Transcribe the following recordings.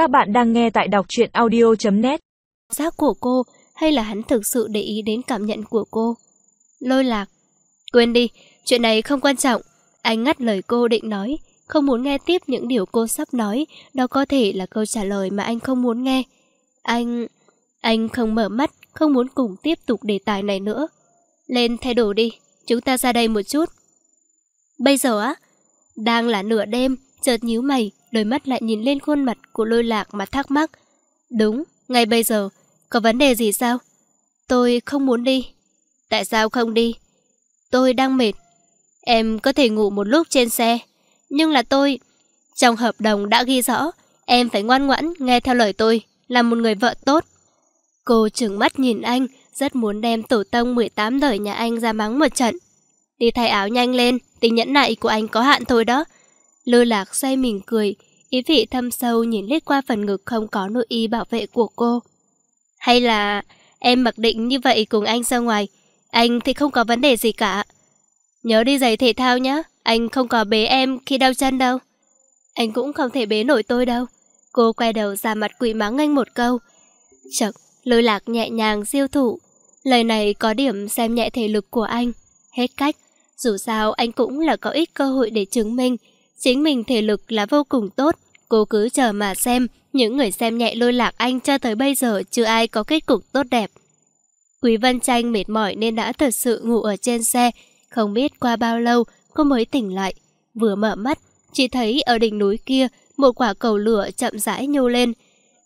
Các bạn đang nghe tại đọc truyện audio.net Giác của cô hay là hắn thực sự để ý đến cảm nhận của cô? Lôi lạc. Quên đi, chuyện này không quan trọng. Anh ngắt lời cô định nói, không muốn nghe tiếp những điều cô sắp nói, đó có thể là câu trả lời mà anh không muốn nghe. Anh... Anh không mở mắt, không muốn cùng tiếp tục đề tài này nữa. Lên thay đồ đi, chúng ta ra đây một chút. Bây giờ á, đang là nửa đêm, chợt nhíu mày, đôi mắt lại nhìn lên khuôn mặt của lôi lạc mà thắc mắc. Đúng, ngay bây giờ, có vấn đề gì sao? Tôi không muốn đi. Tại sao không đi? Tôi đang mệt. Em có thể ngủ một lúc trên xe. Nhưng là tôi... Trong hợp đồng đã ghi rõ, em phải ngoan ngoãn nghe theo lời tôi, là một người vợ tốt. Cô trừng mắt nhìn anh, rất muốn đem tổ tông 18 đời nhà anh ra mắng một trận. Đi thay áo nhanh lên, tình nhẫn nại của anh có hạn thôi đó. Lôi lạc xoay mình cười, ý vị thâm sâu nhìn lít qua phần ngực không có nội y bảo vệ của cô. Hay là em mặc định như vậy cùng anh ra ngoài, anh thì không có vấn đề gì cả. Nhớ đi giày thể thao nhé, anh không có bế em khi đau chân đâu. Anh cũng không thể bế nổi tôi đâu. Cô quay đầu ra mặt quỷ mắng anh một câu. Chật, lôi lạc nhẹ nhàng diêu thủ. Lời này có điểm xem nhẹ thể lực của anh. Hết cách, dù sao anh cũng là có ít cơ hội để chứng minh Chính mình thể lực là vô cùng tốt, cô cứ chờ mà xem, những người xem nhẹ lôi lạc anh cho tới bây giờ chưa ai có kết cục tốt đẹp. Quý Vân Tranh mệt mỏi nên đã thật sự ngủ ở trên xe, không biết qua bao lâu cô mới tỉnh lại. Vừa mở mắt, chỉ thấy ở đỉnh núi kia một quả cầu lửa chậm rãi nhô lên.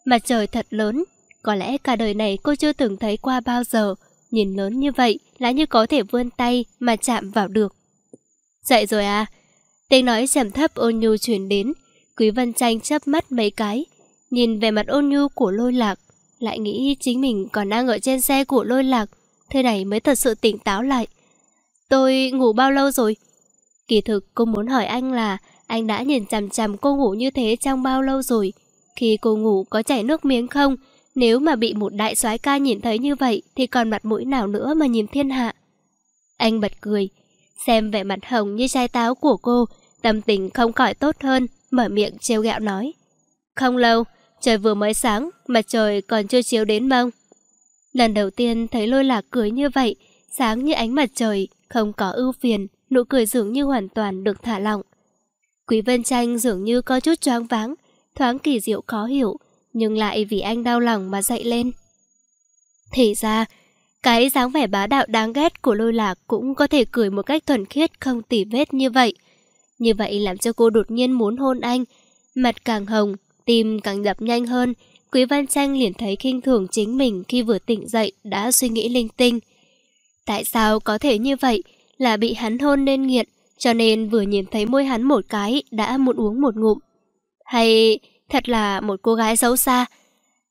Mặt trời thật lớn, có lẽ cả đời này cô chưa từng thấy qua bao giờ. Nhìn lớn như vậy là như có thể vươn tay mà chạm vào được. Dậy rồi à? Tiếng nói trầm thấp ôn nhu truyền đến, Quý Vân Tranh chớp mắt mấy cái, nhìn về mặt ôn nhu của lôi lạc, lại nghĩ chính mình còn đang ở trên xe của lôi lạc, thế này mới thật sự tỉnh táo lại. Tôi ngủ bao lâu rồi? Kỳ thực cô muốn hỏi anh là anh đã nhìn chằm chằm cô ngủ như thế trong bao lâu rồi? Khi cô ngủ có chảy nước miếng không? Nếu mà bị một đại soái ca nhìn thấy như vậy thì còn mặt mũi nào nữa mà nhìn thiên hạ? Anh bật cười, xem vẻ mặt hồng như trái táo của cô, Tâm tình không khỏi tốt hơn, mở miệng trêu gạo nói. Không lâu, trời vừa mới sáng, mà trời còn chưa chiếu đến mông. Lần đầu tiên thấy lôi lạc cười như vậy, sáng như ánh mặt trời, không có ưu phiền, nụ cười dường như hoàn toàn được thả lỏng. Quý Vân Tranh dường như có chút choáng váng, thoáng kỳ diệu khó hiểu, nhưng lại vì anh đau lòng mà dậy lên. Thì ra, cái dáng vẻ bá đạo đáng ghét của lôi lạc cũng có thể cười một cách thuần khiết không tỉ vết như vậy. Như vậy làm cho cô đột nhiên muốn hôn anh. Mặt càng hồng, tim càng đập nhanh hơn. Quý Văn Tranh liền thấy khinh thường chính mình khi vừa tỉnh dậy đã suy nghĩ linh tinh. Tại sao có thể như vậy? Là bị hắn hôn nên nghiện, cho nên vừa nhìn thấy môi hắn một cái đã muốn uống một ngụm. Hay thật là một cô gái xấu xa?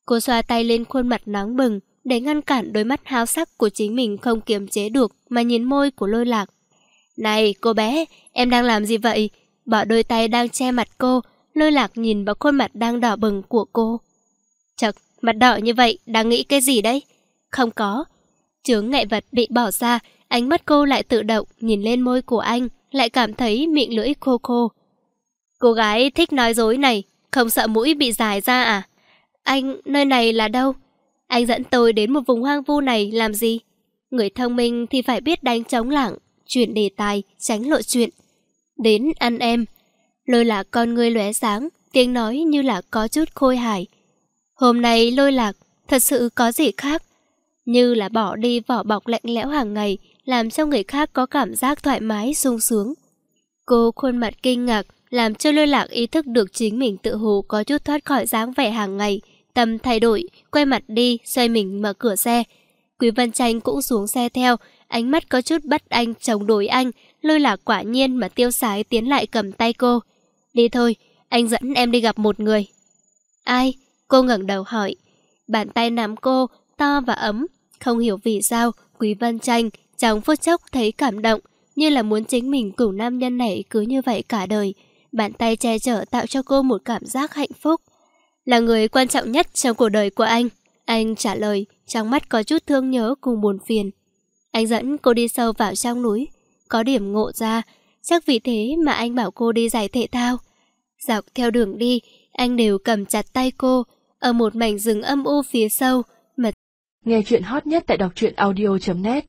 Cô xoa tay lên khuôn mặt nóng bừng để ngăn cản đôi mắt háo sắc của chính mình không kiềm chế được mà nhìn môi của lôi lạc. Này cô bé, em đang làm gì vậy? Bỏ đôi tay đang che mặt cô, lôi lạc nhìn vào khuôn mặt đang đỏ bừng của cô. Chật, mặt đỏ như vậy, đang nghĩ cái gì đấy? Không có. Chướng ngại vật bị bỏ ra, ánh mắt cô lại tự động nhìn lên môi của anh, lại cảm thấy miệng lưỡi khô khô. Cô gái thích nói dối này, không sợ mũi bị dài ra à? Anh, nơi này là đâu? Anh dẫn tôi đến một vùng hoang vu này làm gì? Người thông minh thì phải biết đánh trống lảng, chuyển đề tài, tránh lộ chuyện. Đến ăn em. Lôi lạc con người lóe sáng, tiếng nói như là có chút khôi hài. Hôm nay lôi lạc, thật sự có gì khác. Như là bỏ đi vỏ bọc lạnh lẽo hàng ngày, làm cho người khác có cảm giác thoải mái, sung sướng. Cô khuôn mặt kinh ngạc, làm cho lôi lạc ý thức được chính mình tự hồ có chút thoát khỏi dáng vẻ hàng ngày. Tâm thay đổi, quay mặt đi, xoay mình mở cửa xe. Quý Văn Tranh cũng xuống xe theo, ánh mắt có chút bắt anh chống đối anh, lôi lạc quả nhiên mà tiêu sái tiến lại cầm tay cô. Đi thôi, anh dẫn em đi gặp một người. Ai? Cô ngẩng đầu hỏi. Bàn tay nắm cô, to và ấm. Không hiểu vì sao, Quý Văn Tranh trong phút chốc thấy cảm động, như là muốn chính mình cùng nam nhân này cứ như vậy cả đời. Bàn tay che chở tạo cho cô một cảm giác hạnh phúc. Là người quan trọng nhất trong cuộc đời của anh. Anh trả lời, trong mắt có chút thương nhớ cùng buồn phiền. Anh dẫn cô đi sâu vào trong núi. Có điểm ngộ ra, chắc vì thế mà anh bảo cô đi giải thể thao. Dọc theo đường đi, anh đều cầm chặt tay cô, ở một mảnh rừng âm u phía sâu, mà Nghe chuyện hot nhất tại đọc truyện audio.net